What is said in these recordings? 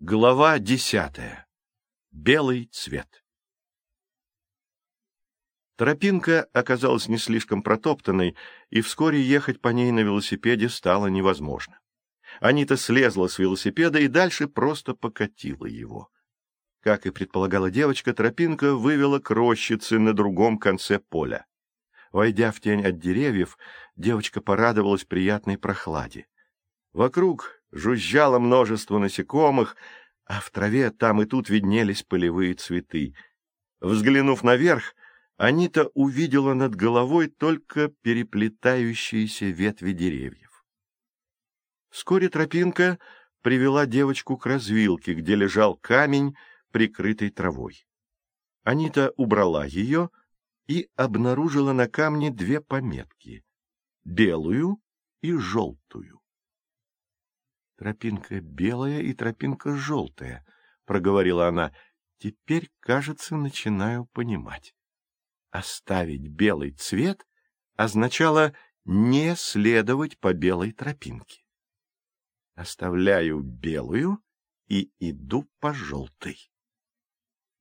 Глава десятая. Белый цвет. Тропинка оказалась не слишком протоптанной, и вскоре ехать по ней на велосипеде стало невозможно. Анита слезла с велосипеда и дальше просто покатила его. Как и предполагала девочка, тропинка вывела к рощице на другом конце поля. Войдя в тень от деревьев, девочка порадовалась приятной прохладе. Вокруг жужжало множество насекомых, а в траве там и тут виднелись полевые цветы. Взглянув наверх, Анита увидела над головой только переплетающиеся ветви деревьев. Вскоре тропинка привела девочку к развилке, где лежал камень, прикрытый травой. Анита убрала ее и обнаружила на камне две пометки — белую и желтую. Тропинка белая и тропинка желтая, — проговорила она. Теперь, кажется, начинаю понимать. Оставить белый цвет означало не следовать по белой тропинке. Оставляю белую и иду по желтой.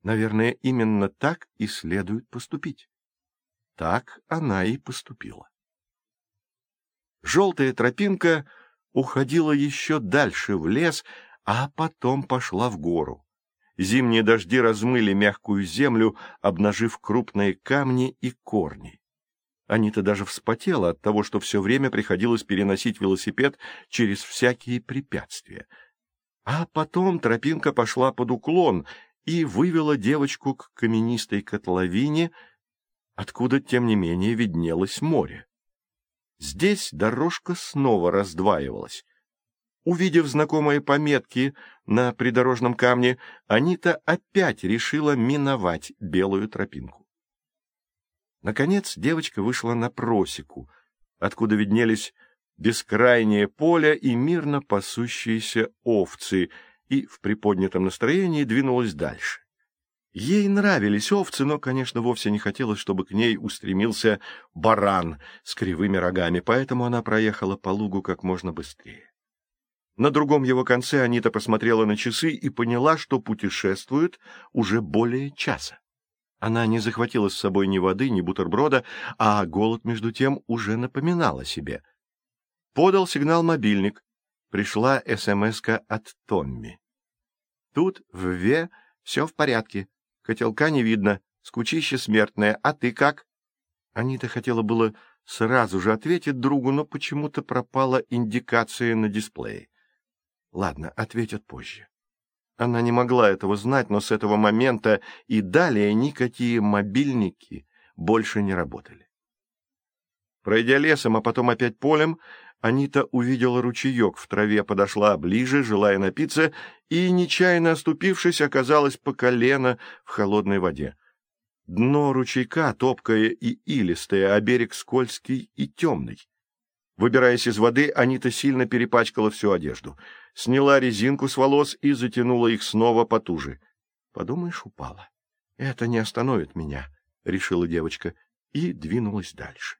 Наверное, именно так и следует поступить. Так она и поступила. Желтая тропинка уходила еще дальше в лес, а потом пошла в гору. Зимние дожди размыли мягкую землю, обнажив крупные камни и корни. Анита даже вспотела от того, что все время приходилось переносить велосипед через всякие препятствия. А потом тропинка пошла под уклон и вывела девочку к каменистой котловине, откуда, тем не менее, виднелось море. Здесь дорожка снова раздваивалась. Увидев знакомые пометки на придорожном камне, Анита опять решила миновать белую тропинку. Наконец девочка вышла на просеку, откуда виднелись бескрайнее поле и мирно пасущиеся овцы, и в приподнятом настроении двинулась дальше. Ей нравились овцы, но, конечно, вовсе не хотелось, чтобы к ней устремился баран с кривыми рогами, поэтому она проехала по лугу как можно быстрее. На другом его конце Анита посмотрела на часы и поняла, что путешествует уже более часа. Она не захватила с собой ни воды, ни бутерброда, а голод, между тем, уже напоминал о себе. Подал сигнал мобильник. Пришла смс от Томми. Тут в Ве все в порядке. Котелка не видно, скучище смертное. А ты как? Анита хотела было сразу же ответить другу, но почему-то пропала индикация на дисплее. Ладно, ответят позже. Она не могла этого знать, но с этого момента и далее никакие мобильники больше не работали. Пройдя лесом, а потом опять полем, Анита увидела ручеек в траве, подошла ближе, желая напиться, и, нечаянно оступившись, оказалась по колено в холодной воде. Дно ручейка топкое и илистое, а берег скользкий и темный. Выбираясь из воды, Анита сильно перепачкала всю одежду. Сняла резинку с волос и затянула их снова потуже. Подумаешь, упала. Это не остановит меня, — решила девочка, и двинулась дальше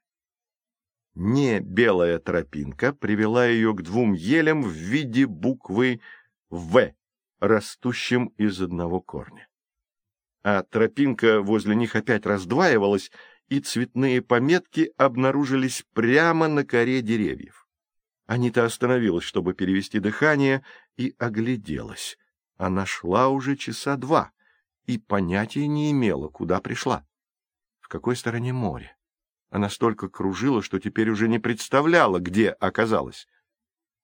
не белая тропинка привела ее к двум елям в виде буквы «В», растущим из одного корня. А тропинка возле них опять раздваивалась, и цветные пометки обнаружились прямо на коре деревьев. Анита остановилась, чтобы перевести дыхание, и огляделась. Она шла уже часа два и понятия не имела, куда пришла. В какой стороне море? Она столько кружила, что теперь уже не представляла, где оказалась.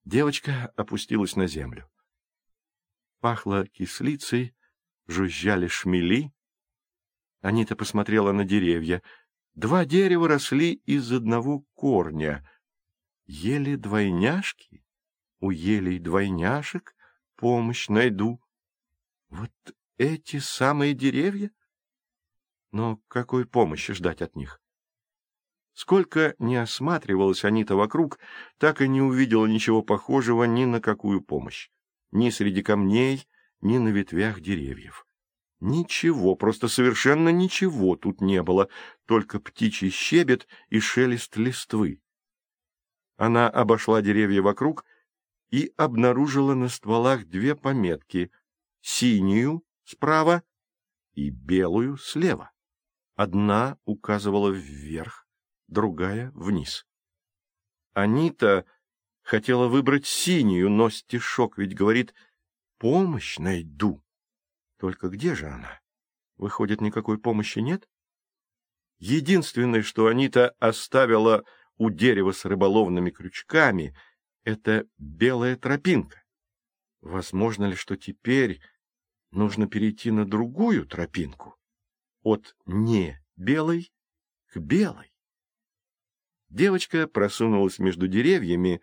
Девочка опустилась на землю. Пахло кислицей, жужжали шмели. Анита посмотрела на деревья. Два дерева росли из одного корня. Ели двойняшки? У елей двойняшек помощь найду. Вот эти самые деревья? Но какой помощи ждать от них? Сколько не осматривалась Анита вокруг, так и не увидела ничего похожего ни на какую помощь. Ни среди камней, ни на ветвях деревьев. Ничего, просто совершенно ничего тут не было, только птичий щебет и шелест листвы. Она обошла деревья вокруг и обнаружила на стволах две пометки синюю справа и белую слева. Одна указывала вверх, другая — вниз. Анита хотела выбрать синюю, но стишок ведь говорит «помощь найду». Только где же она? Выходит, никакой помощи нет? Единственное, что Анита оставила у дерева с рыболовными крючками, это белая тропинка. Возможно ли, что теперь нужно перейти на другую тропинку? От не белой к белой. Девочка просунулась между деревьями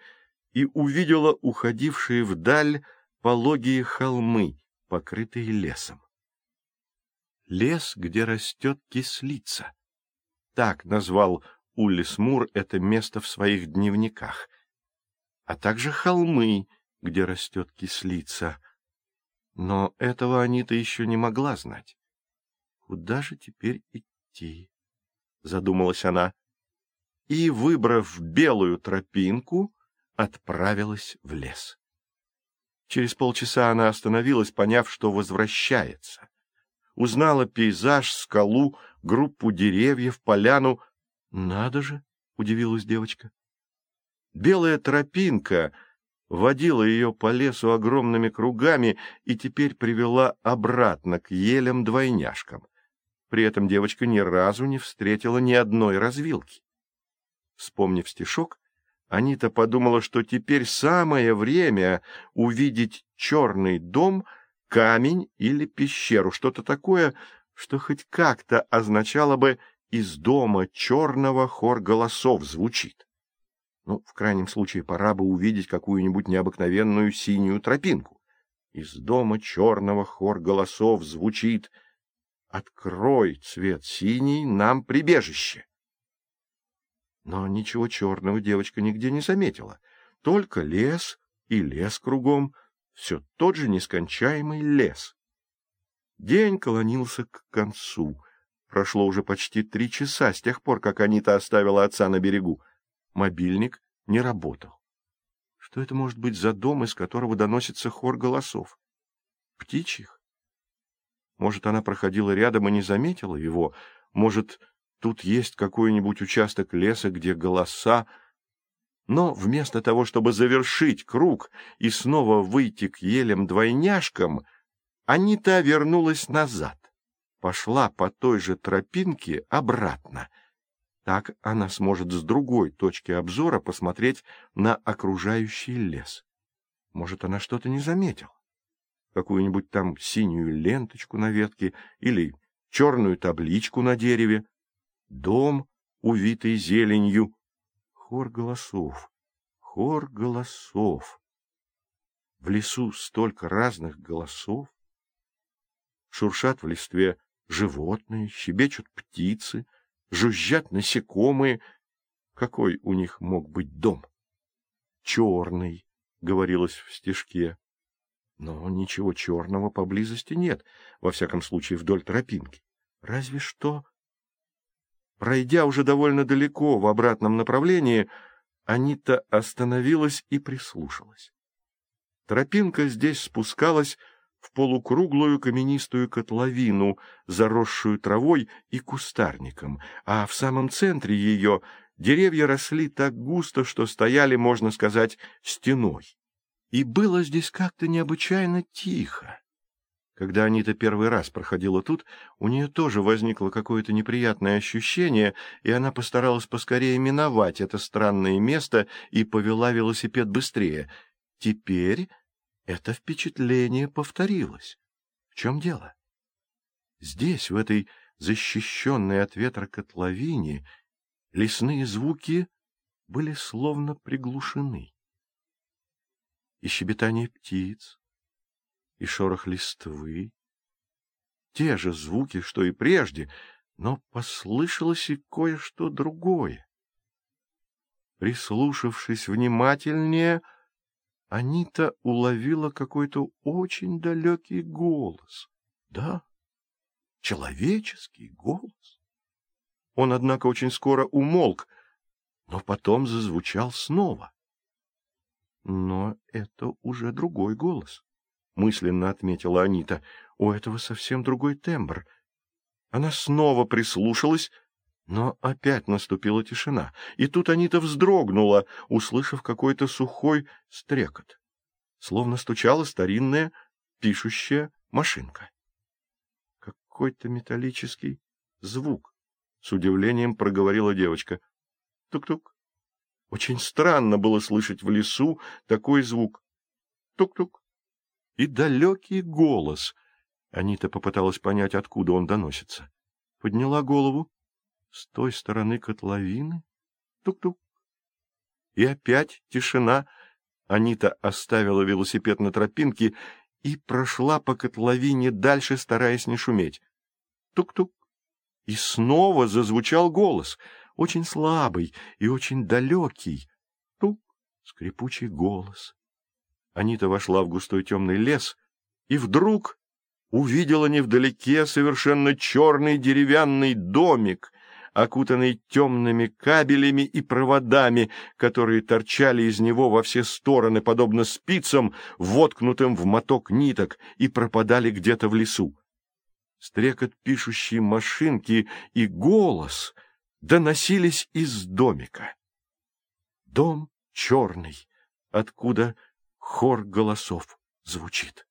и увидела уходившие вдаль пологие холмы, покрытые лесом. Лес, где растет кислица. Так назвал Уллис Мур это место в своих дневниках. А также холмы, где растет кислица. Но этого Анита еще не могла знать. Куда же теперь идти? Задумалась она. И, выбрав белую тропинку, отправилась в лес. Через полчаса она остановилась, поняв, что возвращается. Узнала пейзаж, скалу, группу деревьев, поляну. «Надо же!» — удивилась девочка. Белая тропинка водила ее по лесу огромными кругами и теперь привела обратно к елям-двойняшкам. При этом девочка ни разу не встретила ни одной развилки. Вспомнив стишок, Анита подумала, что теперь самое время увидеть черный дом, камень или пещеру, что-то такое, что хоть как-то означало бы «из дома черного хор голосов звучит». Ну, в крайнем случае, пора бы увидеть какую-нибудь необыкновенную синюю тропинку. Из дома черного хор голосов звучит «Открой цвет синий, нам прибежище». Но ничего черного девочка нигде не заметила. Только лес и лес кругом, все тот же нескончаемый лес. День клонился к концу. Прошло уже почти три часа с тех пор, как Анита оставила отца на берегу. Мобильник не работал. Что это может быть за дом, из которого доносится хор голосов? Птичьих? Может, она проходила рядом и не заметила его? Может, Тут есть какой-нибудь участок леса, где голоса... Но вместо того, чтобы завершить круг и снова выйти к елям-двойняшкам, Анита вернулась назад, пошла по той же тропинке обратно. Так она сможет с другой точки обзора посмотреть на окружающий лес. Может, она что-то не заметила? Какую-нибудь там синюю ленточку на ветке или черную табличку на дереве? Дом, увитый зеленью. Хор голосов, хор голосов. В лесу столько разных голосов. Шуршат в листве животные, щебечут птицы, жужжат насекомые. Какой у них мог быть дом? Черный, говорилось в стишке. Но ничего черного поблизости нет, во всяком случае вдоль тропинки. Разве что Пройдя уже довольно далеко в обратном направлении, Анита остановилась и прислушалась. Тропинка здесь спускалась в полукруглую каменистую котловину, заросшую травой и кустарником, а в самом центре ее деревья росли так густо, что стояли, можно сказать, стеной. И было здесь как-то необычайно тихо. Когда Анита первый раз проходила тут, у нее тоже возникло какое-то неприятное ощущение, и она постаралась поскорее миновать это странное место и повела велосипед быстрее. Теперь это впечатление повторилось. В чем дело? Здесь, в этой защищенной от ветра котловине, лесные звуки были словно приглушены. И щебетание птиц, и шорох листвы. Те же звуки, что и прежде, но послышалось и кое-что другое. Прислушавшись внимательнее, Анита уловила какой-то очень далекий голос. Да, человеческий голос. Он, однако, очень скоро умолк, но потом зазвучал снова. Но это уже другой голос мысленно отметила Анита. У этого совсем другой тембр. Она снова прислушалась, но опять наступила тишина. И тут Анита вздрогнула, услышав какой-то сухой стрекот. Словно стучала старинная пишущая машинка. Какой-то металлический звук, с удивлением проговорила девочка. Тук-тук. Очень странно было слышать в лесу такой звук. Тук-тук. И далекий голос. Анита попыталась понять, откуда он доносится. Подняла голову. С той стороны котловины. Тук-тук. И опять тишина. Анита оставила велосипед на тропинке и прошла по котловине дальше, стараясь не шуметь. Тук-тук. И снова зазвучал голос, очень слабый и очень далекий. Тук, скрипучий голос. Анита вошла в густой темный лес и вдруг увидела невдалеке совершенно черный деревянный домик, окутанный темными кабелями и проводами, которые торчали из него во все стороны, подобно спицам, воткнутым в моток ниток, и пропадали где-то в лесу. Стрекот пишущей машинки и голос доносились из домика. Дом черный, откуда хор голосов звучит.